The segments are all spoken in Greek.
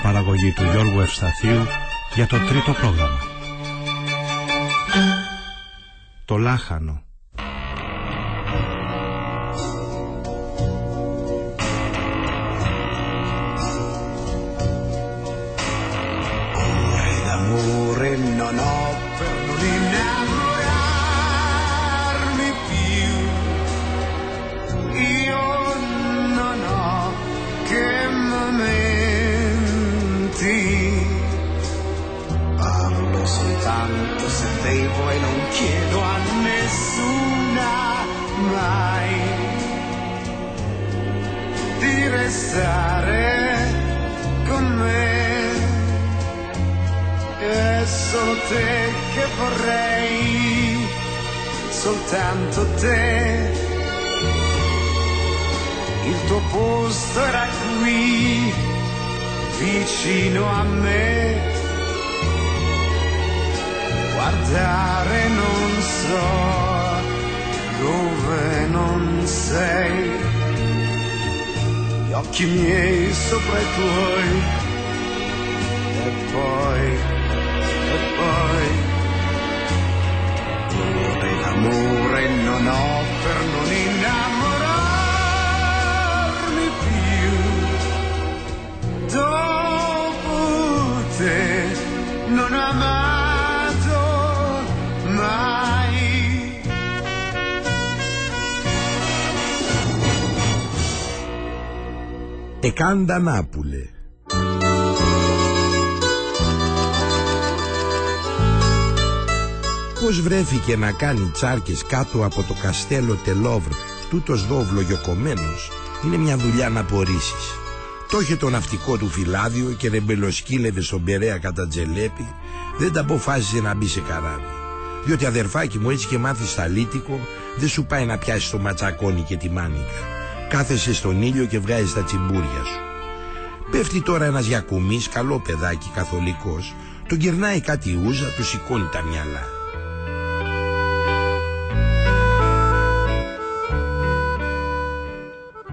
Μια παραγωγή του Γιώργου Ευσταθίου για το τρίτο πρόγραμμα. Το λάχανο. Devo e non chiedo a nessuna mai di restare con me. È solo te che vorrei, soltanto te. Il tuo posto era qui, vicino a me. Guardare non so dove non sei. Gli occhi miei sopra i tuoi. E poi e poi amore d'amore non ho per non innamorarmi più dopo te non ho Εκάντα Νάπουλε. Πώς βρέθηκε να κάνει τσάρκες κάτω από το καστέλο Τελόβρ τούτος δω βλογιοκομμένος είναι μια δουλειά να απορρίσεις. Το είχε το ναυτικό του φυλάδιο και ρεμπελοσκύλευε στον Περέα κατά τζελέπι δεν τα αποφάσισε να μπει σε καράβι. Διότι αδερφάκι μου έτσι και μάθει σταλίτικο δεν σου πάει να πιάσεις το ματσακόνι και τη μάνη σου. Κάθεσαι στον ήλιο και βγάζεις τα τσιμπούρια σου. Πέφτει τώρα ένας γιακουμής, καλό παιδάκι καθολικός, τον γυρνάει κάτι ούζα, του σηκώνει τα μυαλά.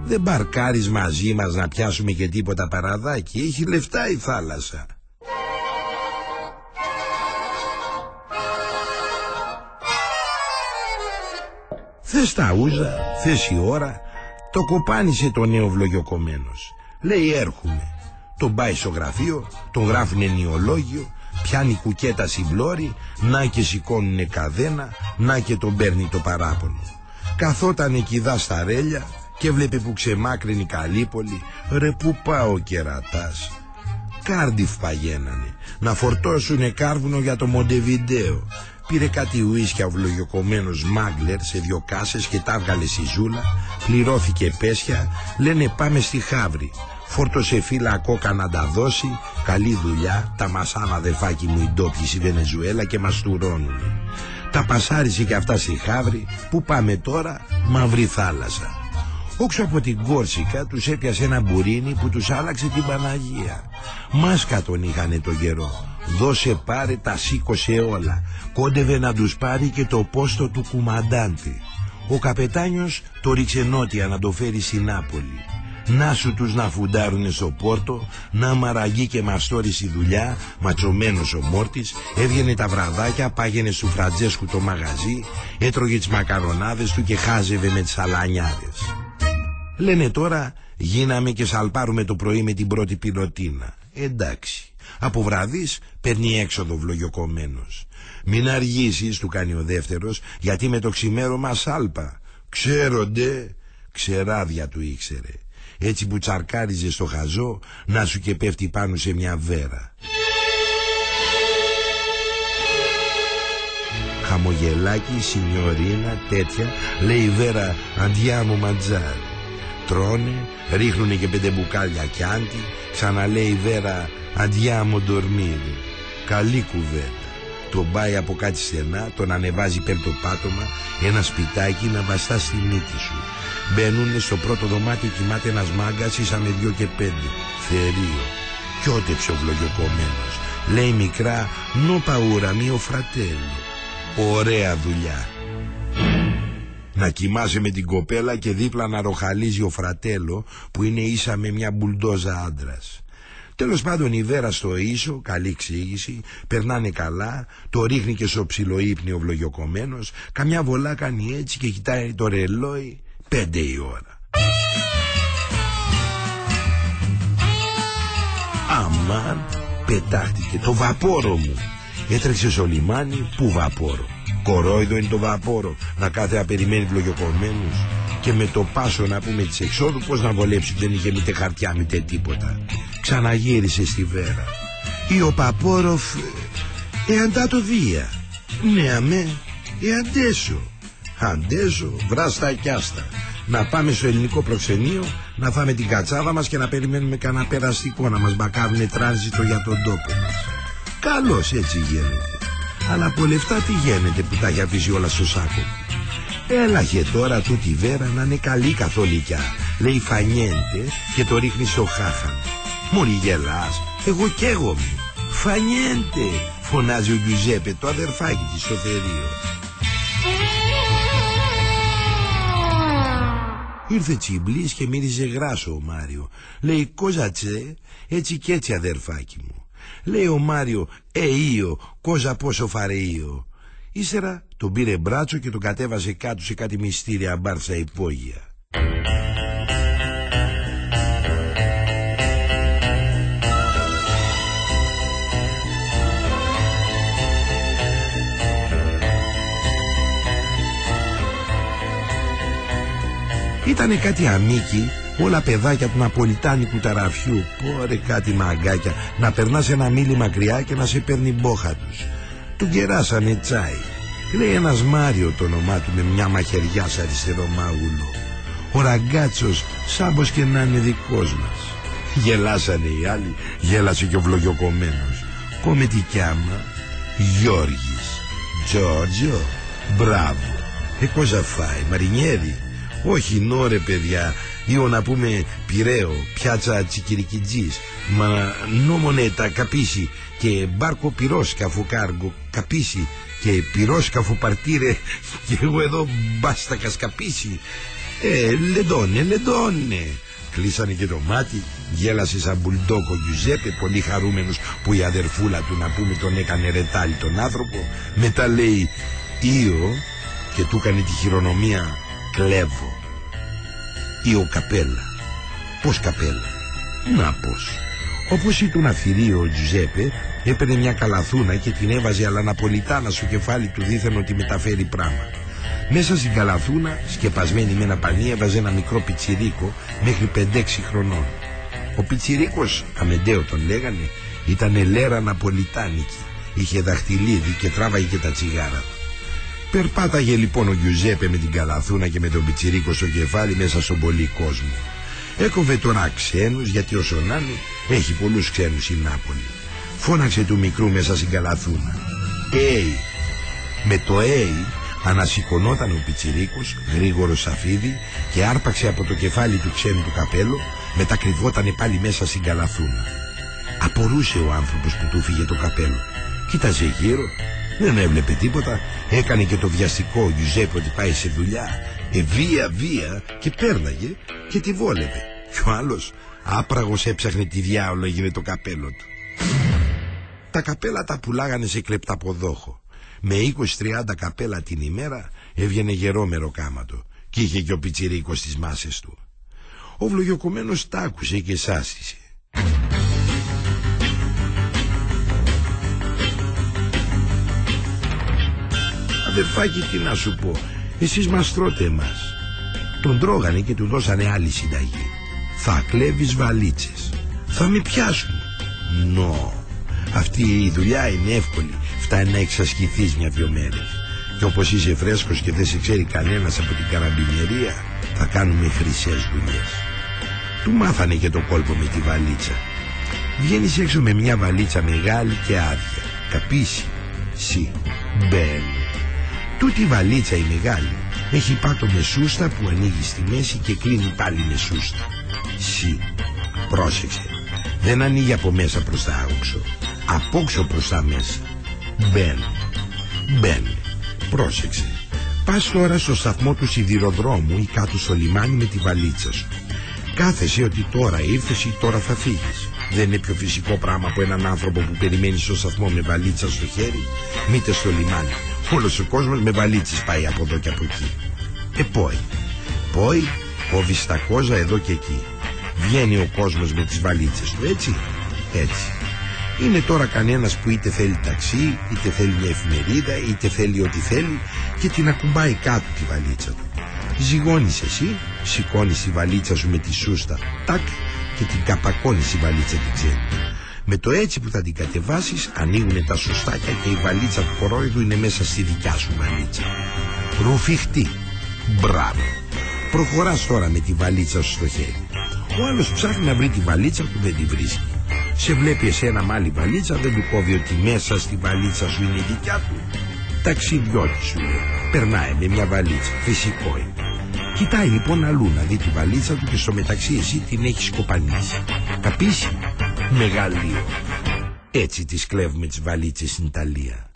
Δεν μπαρκάρεις μαζί μας να πιάσουμε και τίποτα παραδάκι, έχει λεφτά η θάλασσα. Θες τα ούζα, θες η ώρα, το κοπάνισε το νέο βλογιοκομμένος. Λέει έρχομαι. Τον πάει στο γραφείο, τον γράφουν ενιολόγιο, πιάνει κουκέτα συμπλώρη, να και σηκώνουνε καδένα, να και τον παίρνει το παράπονο. Καθόταν εκεί δά στα ρέλια και βλέπει που ξεμάκρυνε η Καλύπολη, ρε που πάω κερατάς. Κάρντιφ παγαίνανε, να φορτώσουνε κάρβουνο για το Μοντεβιντέο. Πήρε κάτι ουίσκια ο βλογιοκομμένος μάγκλερ σε δυο κάσες και τα έβγαλε στη ζούλα, πληρώθηκε πέσια, λένε πάμε στη Χαύρη. Φόρτωσε φύλλα κόκα να τα δώσει, καλή δουλειά, τα μασάνα αδερφάκι μου οι ντόπιοι στη Βενεζουέλα και μας τουρώνουνε. Τα πασάρισε και αυτά στη Χαύρη, που πάμε τώρα, μαύρη θάλασσα. Όξω από την Κόρσικα τους έπιασε ένα μπουρίνι που τους άλλαξε την Παναγία. Μάσκα τον είχανε το καιρό. Δώσε πάρε τα σήκωσε όλα. Κόντευε να τους πάρει και το πόστο του κουμαντάντη. Ο καπετάνιος το ρίξε νότια να το φέρει στην Νάπολη. Να σου τους να φουντάρουνε στο πόρτο, να μαραγεί και μαστόρι στη δουλειά, ματσωμένος ο Μόρτης, έβγαινε τα βραδάκια, πάγαινε στο Φραντζέσκου το μαγαζί, έτρωγε τις μακαρονάδες του και χάζευε με τις αλανιάδες. Λένε τώρα γίναμε και σαλπάρουμε το πρωί με την πρώτη πιλωτίνα. Εντάξει. Από βραδείς παίρνει έξοδο βλογιοκομμένος. Μην αργήσεις του κάνει ο δεύτερος γιατί με το ξημέρωμα σάλπα. Ξέρονται. Ξεράδια του ήξερε. Έτσι που τσαρκάριζε στο χαζό να σου και πέφτει πάνω σε μια βέρα. Χαμογελάκι, σινιωρίνα, τέτοια, λέει η Βέρα, αντιά μου μαντζάρι. τρώνε, ρίχνουνε και πέντε μπουκάλια άντι, ξαναλέει η Βέρα «Αντιάμο ντορμίδι». Καλή κουβέντα. Τον πάει από κάτι στενά, τον ανεβάζει πέμπτο πάτωμα, ένα σπιτάκι να βαστά στη μύτη σου. Μπαίνουνε στο πρώτο δωμάτιο κοιμάται ένας μάγκας, ήσαμε δυο και πέντε. Θερίο. Κι ο βλογιοκομμένος. Λέει μικρά, νο παούρα μio φρατέλο. Ωραία δουλειά. Να κοιμάσαι με την κοπέλα και δίπλα να ροχαλίζει ο φρατέλο που είναι ίσα με μια μπουλντόζα άντρας. Τέλος πάντων η Βέρα στο ίσο, καλή εξήγηση, περνάνε καλά, το ρίχνει και στο ψιλούπνι ο βλογιοκομμένος, καμιά βολά κάνει έτσι και κοιτάει το ρελόι, πέντε η ώρα. Αμάν, πετάχτηκε το βαπόρο μου. Έτρεξε στο λιμάνι, πού βαπόρο. Κορόιδο είναι το βαπόρο, να κάθε απεριμένει βλογιοκομμένους και με το πάσο να πούμε της εξόδου πως να βολέψει δεν είχε μήτε χαρτιά μήτε τίποτα ξαναγύρισε στη Βέρα. Ή ο Παπόροφ εαντά το βία ναι αμέ εαντέσω αντέσω βράστα κιάστα να πάμε στο ελληνικό προξενείο να φάμε την κατσάδα μας και να περιμένουμε κανένα περαστικό να μας μπακάρουνε τράνζιτο για τον τόπο μας. Καλώς έτσι γίνεται. Αλλά από λεφτά τι γίνεται που τα έχει αφήσει όλα στο σάκο. Έλαγε τώρα τούτη βέρα να είναι καλή καθολικιά Λέει φανιέντε και το ρίχνει στο χάχαν Μόλι γελάς Εγώ καίγομαι Φανιέντε Φωνάζει ο Γιουζέπε το αδερφάκι της στο θερίο. Ήρθε τσιμπλής και μύριζε γράσο ο Μάριο. Λέει κόζατσε έτσι και έτσι αδερφάκι μου Λέει ο Μάριο Ε ίο κόζα πόσο φαρεΐο Ύστερα τον πήρε μπράτσο και τον κατέβασε κάτω σε κάτι μυστήρια μπάρσα υπόγεια. Ήτανε κάτι αμίκη όλα παιδάκια του Ναπολιτάνικου ταραφιού Πόρε κάτι μαγκάκια Να περνάς ένα μίλι μακριά και να σε παίρνει μπόχα τους του γεράσανε τσάι. Λέει ένας Μάριο το όνομά του με μια μαχαιριά σε αριστερό μάγουλο. Ο ραγκάτσος σάμπος και να είναι δικός μας. Γελάσανε οι άλλοι, γέλασε και ο βλογιοκομμένος. Κόμε τι άμα, Γιώργης, Τζόρτζιο, μπράβο. Ε, κόζα φάει, Μαρινιέρη. Όχι νόρε παιδιά, ή να πούμε πυραίο, πιάτσα τσικυρικιτζής, μα νόμονέτα καπίσει και μπάρκο πυρόσκαφο κάργο καπίσει και πυρόσκαφο παρτίρε και εγώ εδώ μπάστα κασκαπίσει. Ε, λεντώνε, λεντώνε. Κλείσανε και το μάτι, γέλασε σαν μπουλντόκο Γιουζέπε, πολύ χαρούμενος που η αδερφούλα του να πούμε τον έκανε ρετάλι τον άνθρωπο. Μετά λέει Ήο και του έκανε τη χειρονομία κλέβω. Ήο καπέλα. Πώς καπέλα; Να πώς. Όπως ήταν αφηρίο ο Τζουζέπε έπαιρνε μια καλαθούνα και την έβαζε αλαναπολιτάνα στο κεφάλι του δίθεν ότι μεταφέρει πράγμα. Μέσα στην καλαθούνα, σκεπασμένη με ένα πανί, έβαζε ένα μικρό πιτσιρίκο μέχρι 5-6 χρονών. Ο πιτσιρίκος, αμεντέο τον λέγανε, ήταν ελέρα ναπολιτάνικη. Είχε δαχτυλίδι και τράβαγε και τα τσιγάρα. Περπάταγε λοιπόν ο Γιουζέπε με την καλαθούνα και με τον πιτσιρίκο στο κεφάλι μέσα στον πολύ κόσμο. Έκοβε τώρα ξένους γιατί όσο να είναι έχει πολλούς ξένους η Νάπολη. Φώναξε του μικρού μέσα στην καλαθούνα. «Έι!» Με το «Έι» ανασηκωνόταν ο πιτσιρίκος, γρήγορος σαφίδι και άρπαξε από το κεφάλι του ξένου του καπέλο, μετά κρυβότανε πάλι μέσα στην καλαθούνα. Απορούσε ο άνθρωπος που του φύγε το καπέλο. Κοίταζε γύρω, δεν έβλεπε τίποτα, έκανε και το βιαστικό ο Γιουζέπ ότι πάει σε δουλειά. Ε, βία, βία και πέρναγε και τη βόλευε. Κι ο άλλος άπραγος έψαχνε τη διάολο έγινε το καπέλο του. Τα καπέλα τα πουλάγανε σε κλεπταποδόχο. Με 20-30 καπέλα την ημέρα έβγαινε γερόμερο κάματο και είχε και ο πιτσιρίκος στις μάσες του. Ο βλογιοκομμένος τ' άκουσε και σάστησε. Αδερφάκι τι να σου πω, εσείς μας τρώτε εμάς. Τον τρώγανε και του δώσανε άλλη συνταγή. Θα κλέβεις βαλίτσες. Θα με πιάσουν. Νο. Αυτή η δουλειά είναι εύκολη. Φτάνει να εξασκηθείς μια-δυο μέρες. Και όπως είσαι φρέσκος και δεν σε ξέρει κανένας από την καραμπινιερία θα κάνουμε χρυσές δουλειές. Του μάθανε και το κόλπο με τη βαλίτσα. Βγαίνεις έξω με μια βαλίτσα μεγάλη και άδεια. Καπίσει. Σι. Μπεν. Τούτη η βαλίτσα η μεγάλη έχει πάτο με σούστα που ανοίγει στη μέση και κλείνει πάλι με σούστα. Σι. Πρόσεξε. Δεν ανοίγει από μέσα προς τα άουξο. Απόξω προς τα μέσα. Μπεν. Μπεν. Πρόσεξε. Πας τώρα στο σταθμό του σιδηροδρόμου ή κάτω στο λιμάνι με τη βαλίτσα σου. Κάθεσαι ότι τώρα ήρθες ή τώρα θα φύγεις. Δεν είναι πιο φυσικό πράγμα από έναν άνθρωπο που περιμένει στο σταθμό με βαλίτσα στο χέρι, μήτε στο λιμάνι. Όλος ο κόσμος με βαλίτσες πάει από εδώ και από εκεί. Ε, πόη. Πόη, κόβει τα κόζα εδώ και εκεί. Βγαίνει ο κόσμος με τις βαλίτσες του, έτσι. Έτσι. Είναι τώρα κανένας που είτε θέλει ταξί, είτε θέλει μια εφημερίδα, είτε θέλει ό,τι θέλει και την ακουμπάει κάτω τη βαλίτσα του. Ζυγώνεις εσύ, σηκώνεις τη βαλίτσα σου με τη σούστα, τάκ, και την καπακώνεις η βαλίτσα την ξένη. Με το έτσι που θα την κατεβάσεις ανοίγουν τα σωστάκια και η βαλίτσα του κορόιδου είναι μέσα στη δικιά σου βαλίτσα. Ρουφιχτή. Μπράβο. Προχωράς τώρα με τη βαλίτσα σου στο χέρι. Ο άλλος ψάχνει να βρει τη βαλίτσα που δεν τη βρίσκει. Σε βλέπει εσένα με άλλη βαλίτσα, δεν του κόβει ότι μέσα στη βαλίτσα σου είναι η δικιά του. Ταξιδιώτη σου λέει. Περνάει με μια βαλίτσα. Φυσικό είναι. Κοιτάει λοιπόν αλλού να δει τη βαλίτσα του και στο μεταξύ εσύ την έχεις κοπανίσει. Καπίσει. Μεγαλείο. Έτσι τις κλέβουμε τις βαλίτσες στην Ιταλία.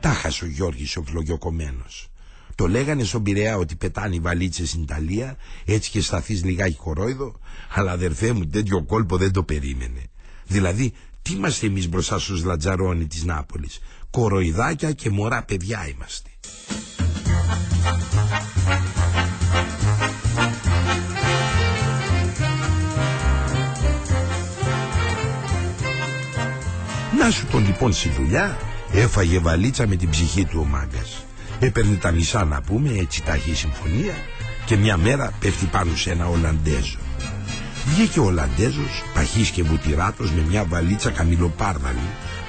Τάχασε ο Γιώργης ο φλογιοκομμένος. Το λέγανε στον Πειραιά ότι πετάνε οι βαλίτσες στην Ιταλία, έτσι και σταθείς λιγάκι κορόιδο, αλλά αδερφέ μου τέτοιο κόλπο δεν το περίμενε. Δηλαδή, τι είμαστε εμείς μπροστά στους λατζαρόνι της Νάπολης; Κοροϊδάκια και μωρά παιδιά είμαστε. Σου τον λοιπόν στη δουλειά έφαγε βαλίτσα με την ψυχή του ο μάγκας. Έπαιρνε τα μισά να πούμε έτσι τα έχει συμφωνία και μια μέρα πέφτει πάνω σε ένα Ολλαντέζο. Βγήκε ο Ολλαντέζος, παχής και βουτυράτος με μια βαλίτσα καμιλοπάρδαλη,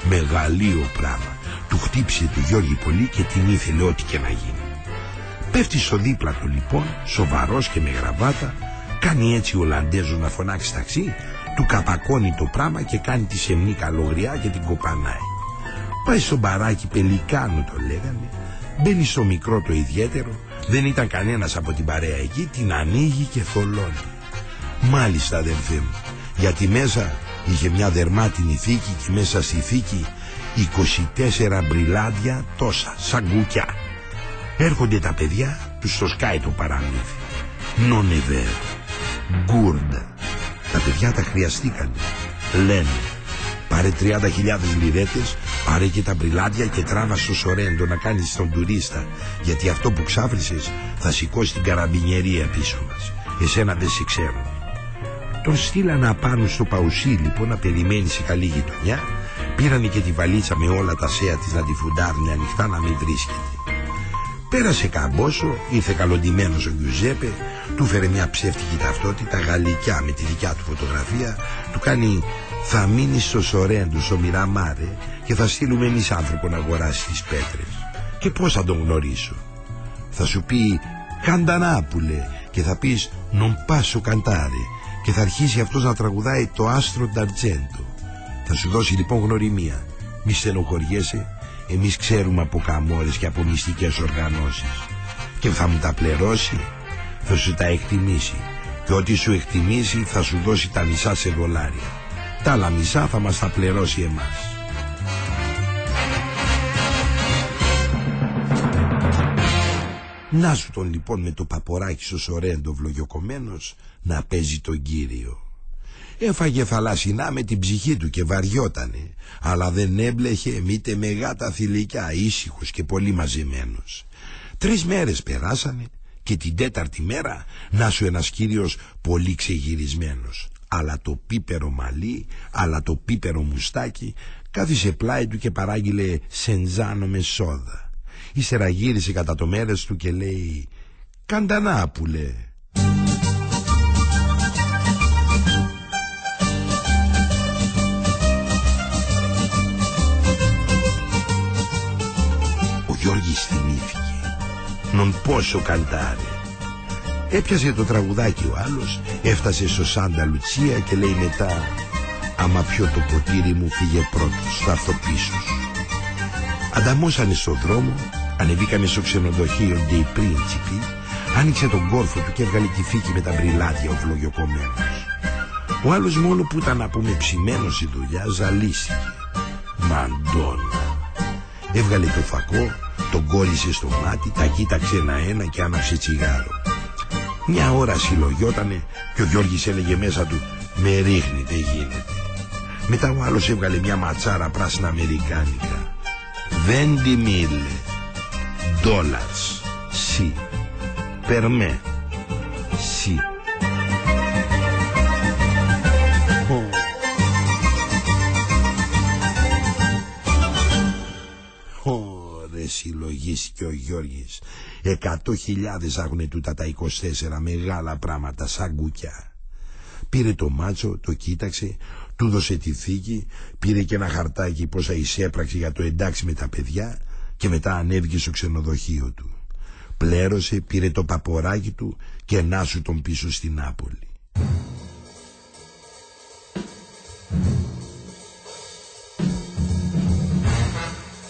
μεγαλείο πράγμα. Του χτύψε του Γιώργη πολύ και την ήθελε ό,τι και να γίνει. Πέφτει στο δίπλα του λοιπόν, σοβαρός και με γραβάτα, κάνει έτσι ο Ολλαντέζος να φωνάξει ταξί, του καπακώνει το πράγμα και κάνει τη σεμνή καλογριά και την κοπανάει. Πάει στο μπαράκι πελικάνου το λέγανε, μπαίνει στο μικρό το ιδιαίτερο, δεν ήταν κανένας από την παρέα εκεί, την ανοίγει και θολώνει. Μάλιστα αδερφέ μου, γιατί μέσα είχε μια δερμάτινη θήκη και μέσα στη θήκη 24 μπριλάντια τόσα, σαν κουκιά. Έρχονται τα παιδιά, τους το σκάει το παραμύθι. Νονεβέρ, γκούρντα. Τα παιδιά τα χρειαστήκαν. Λένε, πάρε 30.000 λιρέτες, πάρε και τα μπριλάντια και τράβα στο Σορέντο να κάνεις τον τουρίστα, γιατί αυτό που ξάφρυσες θα σηκώσει την καραμπινιερία πίσω μας. Εσένα δεν σε ξέρουν. Τον στείλανε απάνω στο παουσί λοιπόν να περιμένει σε καλή γειτονιά. Πήρανε και τη βαλίτσα με όλα τα σέα της να τη φουντάρουν ανοιχτά να μην βρίσκεται. Πέρασε καμπόσο, ήρθε καλοντημένος ο Γιουζέπε, του φέρε μια ψεύτικη ταυτότητα γαλλικιά με τη δικιά του φωτογραφία, του κάνει «Θα μείνεις στο Σορέντου, στο Μιραμάρε και θα στείλουμε εμείς άνθρωπο να αγοράσει τις πέτρες». Και πώς θα τον γνωρίσω. Θα σου πει «Καντανάπουλε» και θα πεις «Νον πάσο καντάρε» και θα αρχίσει αυτός να τραγουδάει το άστρο νταρτζέντο. Θα σου δώσει λοιπόν γνωριμία. Μη στενοχωριέσαι, εμείς ξέρουμε από καμόρες και από μυστικές οργανώσεις. Και θα μου τα πληρώσει, θα σου τα εκτιμήσει. Και ό,τι σου εκτιμήσει θα σου δώσει τα μισά σε δολάρια. Τα άλλα μισά θα μας τα πληρώσει εμάς. Να σου τον λοιπόν με το παποράκι στο σορέντο βλογιοκομμένος να παίζει τον Κύριο. Έφαγε θαλασσινά με την ψυχή του και βαριότανε, αλλά δεν έμπλεχε μήτε με γάτα θηλυκιά, ήσυχος και πολύ μαζεμένος. Τρεις μέρες περάσανε και την τέταρτη μέρα να σου ένας κύριος πολύ ξεγυρισμένος. Αλλά το πίπερο μαλλί, αλλά το πίπερο μουστάκι, κάθισε πλάι του και παράγγειλε σενζάνο με σόδα. Ύστερα γύρισε κατά το μέρες του και λέει «Καντανάπουλε». Μόνον πόσο καντάρε. Έπιασε το τραγουδάκι ο άλλος, έφτασε στο Σάντα Λουτσία και λέει μετά «Άμα πιω το ποτήρι μου φύγε πρώτος, θα έρθω πίσω σου». Ανταμώσανε στον δρόμο, ανεβήκαμε στο ξενοδοχείο Ντέι Πρίντσιπι, άνοιξε τον κόρφο του και έβγαλε τη φύκη με τα μπριλάτια ο βλογιοκομμένος. Ο άλλος μόνο που ήταν να πούμε ψημένος η δουλειά ζαλίστηκε. Μαντόνα. Έβγαλε το φακό, τον κόλλησε στο μάτι, τα κοίταξε ένα-ένα και άναψε τσιγάρο. Μια ώρα συλλογιότανε και ο Γιώργης έλεγε μέσα του «Με ρίχνει, δεν γίνεται». Μετά ο άλλος έβγαλε μια ματσάρα πράσινα αμερικάνικα. «Βέντι μίλε, δόλαρς, σι, περμέ, Ωρε συλλογίστηκε ο Γιώργης. Εκατό χιλιάδες άγνε τούτα τα 24 μεγάλα πράγματα σαν κουκιά. Πήρε το μάτσο, το κοίταξε, του δώσε τη θήκη, πήρε και ένα χαρτάκι πόσα εισέπραξε για το εντάξει με τα παιδιά και μετά ανέβηκε στο ξενοδοχείο του. Πλέρωσε, πήρε το παποράκι του και νάσου τον πίσω στην Νάπολη.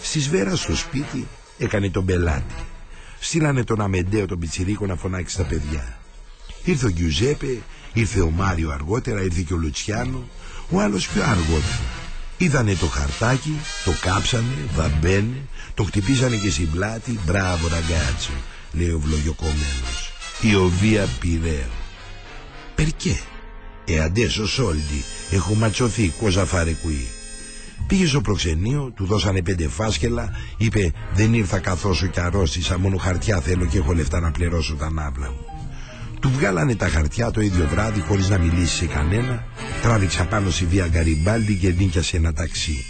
Στη σβέρα στο σπίτι έκανε τον πελάτη. Στείλανε τον Αμεντέο τον Πιτσιρίκο να φωνάξει τα παιδιά. Ήρθε ο Γκιουζέπε, ήρθε ο Μάριο αργότερα, ήρθε και ο Λουτσιάνο, ο άλλος πιο αργότερα. Είδανε το χαρτάκι, το κάψανε, βαμπένε, το χτυπήσανε και στην πλάτη, μπράβο ραγκάτσο, λέει ο βλογιοκομμένος. Η οβία πειραίο. Περκέ, ε αντέσο σόλτι, έχω ματσωθεί κόζα φαρεκουή. Πήγε στο προξενείο, του δώσανε πέντε φάσκελα, είπε δεν ήρθα καθώς και αρρώστησα, μόνο χαρτιά θέλω και έχω λεφτά να πληρώσω τα ναύλα μου. Του βγάλανε τα χαρτιά το ίδιο βράδυ χωρίς να μιλήσει σε κανένα, τράβηξε πάνω στη βία Γκαριμπάλντι και νίκιασε ένα ταξί.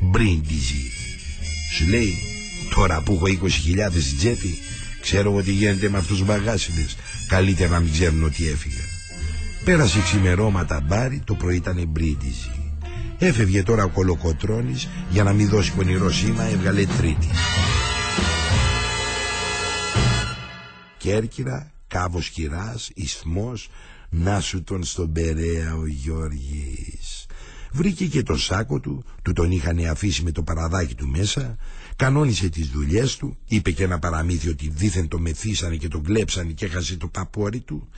Μπρίντιζι. Σου λέει, τώρα που έχω 20.000 στην τσέπη, ξέρω ότι γίνεται με αυτούς τους μπαγάσιδες, καλύτερα να μην ξέρουν ότι έφυγα. Πέρασε ξημερώματα μπάρι, το πρωί ήταν μπρίντιζι. Έφευγε τώρα ο Κολοκοτρώνης για να μην δώσει πονηρό σήμα έβγαλε τρίτη. Κέρκυρα, κάβος κυράς, ισθμός, να σου τον στον Περέα ο Γιώργης. Βρήκε και το σάκο του, του τον είχαν αφήσει με το παραδάκι του μέσα, κανόνισε τις δουλειές του, είπε και ένα παραμύθι ότι δήθεν το μεθύσανε και τον κλέψανε και έχασε το παπόρι του,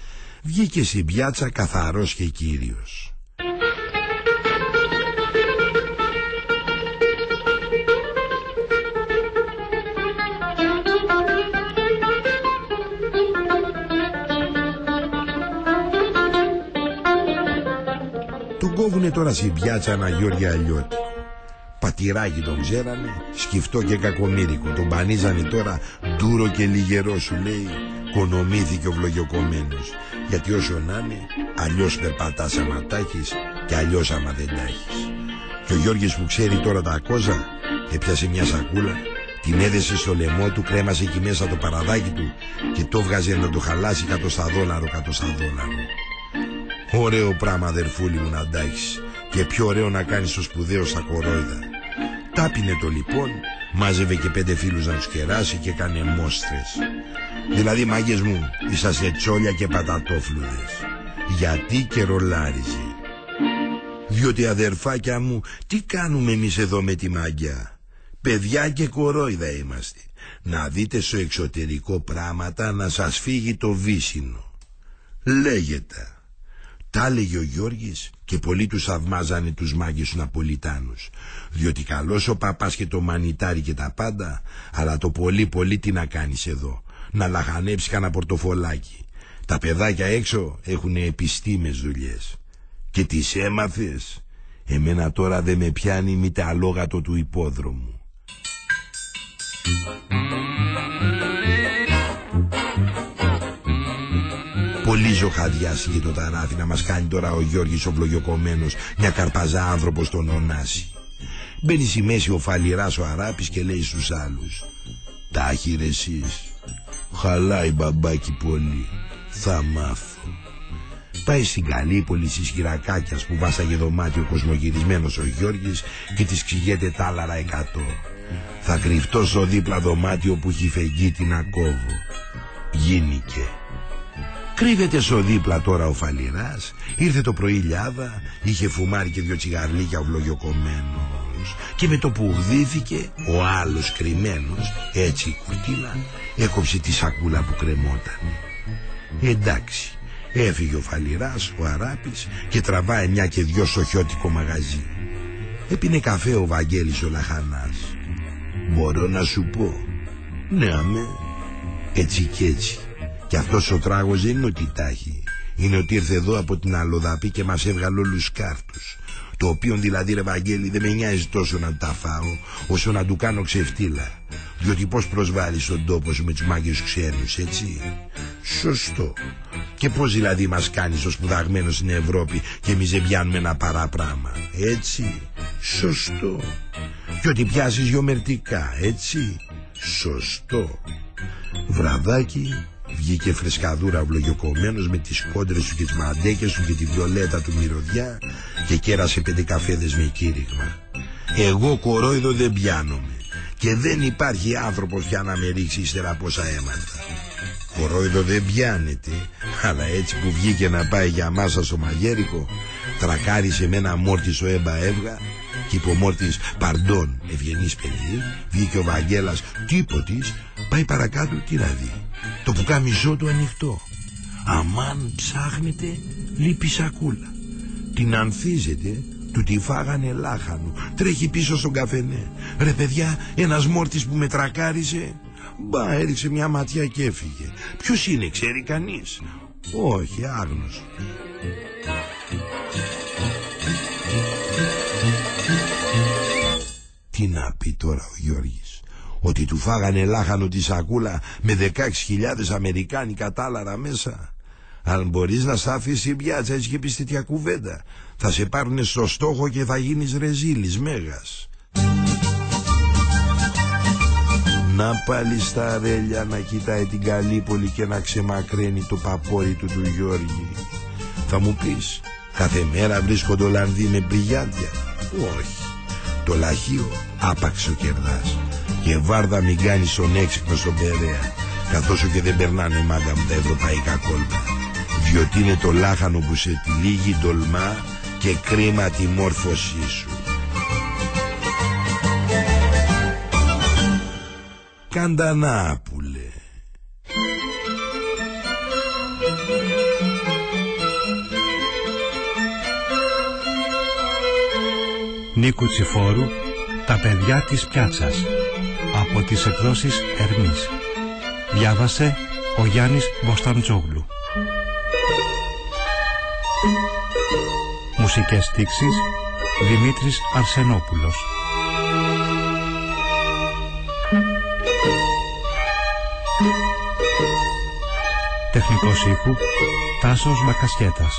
βγήκε στην πιάτσα καθαρός και κύριος. Κόβουνε τώρα στην πιάτσα ένα Γιώργη Αλλιώτη. Πατηράκι τον ξέρανε, σκυφτό και κακομύρικο. Τον πανίζανε τώρα ντούρο και λιγερό σου λέει. Κονομήθηκε ο βλογιοκομμένος. Γιατί όσο να είναι, αλλιώς περπατάς άμα τάχεις και αλλιώς άμα δεν τάχεις. Και ο Γιώργης που ξέρει τώρα τα κόζα, έπιασε μια σακούλα, την έδεσε στο λαιμό του, κρέμασε εκεί μέσα το παραδάκι του και το βγάζε να το χαλάσει κάτω στα δόλαρο, κάτω στα δόλαρο. Ωραίο πράγμα αδερφούλη μου να αντάχεις και πιο ωραίο να κάνεις το σπουδαίο στα κορόιδα. Τάπινε το λοιπόν, μάζευε και πέντε φίλους να τους κεράσει και έκανε μόστρες. Δηλαδή μάγκες μου, είσαστε τσόλια και πατατόφλουδες. Γιατί και ρολάριζε. Διότι αδερφάκια μου, τι κάνουμε εμείς εδώ με τη μάγκια; Παιδιά και κορόιδα είμαστε. Να δείτε στο εξωτερικό πράγματα να σας φύγει το βύσινο. Λέγεται. Τα έλεγε ο Γιώργης και πολλοί τους θαυμάζανε τους μάγκες τους Ναπολιτάνους. Διότι καλός ο παπάς και το μανιτάρι και τα πάντα, αλλά το πολύ πολύ τι να κάνεις εδώ. Να λαχανέψει κανένα πορτοφολάκι. Τα παιδάκια έξω έχουν επιστήμες δουλειές. Και τις έμαθες. Εμένα τώρα δεν με πιάνει μήτε αλόγατο του υπόδρομου. Πολύ ζωχαδιάστηκε το ταράφι να μας κάνει τώρα ο Γιώργης ο βλογιοκομμένος μια καρπαζά άνθρωπος τον ονάσει. Μπαίνει στη μέση ο φαλιράς ο Αράπης και λέει στους άλλους «Τάχει ρε εσείς, χαλάει μπαμπάκι πολύ, θα μάθω». Πάει στην Καλύπολη στις Χειρακάκιας που βάσαγε δωμάτιο κοσμογυρισμένος ο Γιώργης και της ξηγέται τάλαρα εκατό. Θα κρυφτώ στο δίπλα δωμάτιο που έχει φεγγίτη να κόβω. Γίνηκε. Κρύβεται στο δίπλα τώρα ο Φαλιράς. Ήρθε το πρωί λιάδα Είχε φουμάρει και δυο τσιγαρλίκια ο βλογιοκομμένος Και με το που ουδήθηκε Ο άλλος κρυμμένος Έτσι η κουρτίνα Έκοψε τη σακούλα που κρεμόταν Εντάξει Έφυγε ο Φαλιράς, ο Αράπης Και τραβάει μια και δυο στο χιώτικο μαγαζί. Έπινε καφέ ο Βαγγέλης ο Λαχανάς. Μπορώ να σου πω. Ναι αμέ. Έτσι και έτσι και αυτός ο τράγος δεν είναι ότι τάχει. Είναι ότι ήρθε εδώ από την Αλοδαπή και μας έβγαλε όλους κάρτους. Το οποίο δηλαδή ρε Βαγγέλη δεν με νοιάζει τόσο να τα φάω όσο να του κάνω ξεφτύλα. Διότι πώς προσβάλλεις τον τόπο σου με τους μάγκες ξένους έτσι; Σωστό. Και πώς δηλαδή μας κάνεις το σπουδαγμένος στην Ευρώπη και εμείς δεν πιάνουμε ένα παραπράμα. Έτσι; Σωστό. Και ότι πιάσεις γιομερτικά έτσι; Σωστό. Βραδάκι Βγήκε φρεσκαδούρα βλογιοκομμένος με τις κόντρες σου και τις μαντέκες σου και τη βιολέτα του μυρωδιά και κέρασε πέντε καφέδες με κήρυγμα. Εγώ κορόιδο δεν πιάνομαι και δεν υπάρχει άνθρωπος πια να με ρίξει ύστερα από όσα έμαθα. Κορόιδο δεν πιάνεται, αλλά έτσι που βγήκε να πάει για μάσα στο μαγέρικο, τρακάρισε με ένα μόρτι στο έμπα έβγα και είπε ο Μόρτης «Παρντών, ευγενής παιδί», βγήκε ο Βαγγέλας «Τίποτης», πάει παρακάτω τι να δει. Το πουκάμισό του ανοιχτό. Αμάν ψάχνετε λείπει σακούλα. Την ανθίζετε του τη φάγανε λάχανο. Τρέχει πίσω στον καφενέ. Ρε παιδιά, ένας μόρτης που με τρακάρισε. Μπα, έριξε μια ματιά και έφυγε. Ποιος είναι, ξέρει κανείς; Όχι, άγνωστο. Τι να πει τώρα ο Γιώργης; Ότι του φάγανε λάχανο τη σακούλα με 16.000 Αμερικάνοι κατάλαρα μέσα. Αν μπορείς να στάθεις αφήσεις πιάτσα έτσι και πεις τέτοια κουβέντα θα σε πάρουν στο στόχο και θα γίνεις ρεζίλης μέγας. Να πάλι στα ρέλια να κοιτάει την Καλύπολη και να ξεμακραίνει το παπόρι του του Γιώργη. Θα μου πεις, κάθε μέρα βρίσκονται Ολλανδοί με μπριγιάντια. Όχι. Το λαχείο άπαξ ο κερδάς. Και βάρδα μην κάνεις τον έξυπνο στον Περέα. Καθώς και δεν περνάνε μάγκα με τα ευρωπαϊκά κόλπα. Διότι είναι το λάχανο που σε τυλίγει τολμά και κρίμα τη μόρφωσή σου. Καντανάπουλε. Νίκου Τσιφόρου «Τα παιδιά της πιάτσας» από τις εκδόσεις Ερμής. Διάβασε ο Γιάννης Μποσταντζόγλου. Μουσικές στίξεις Δημήτρης Αρσενόπουλος. Τεχνικός ήχου Τάσος Μακασχέτας.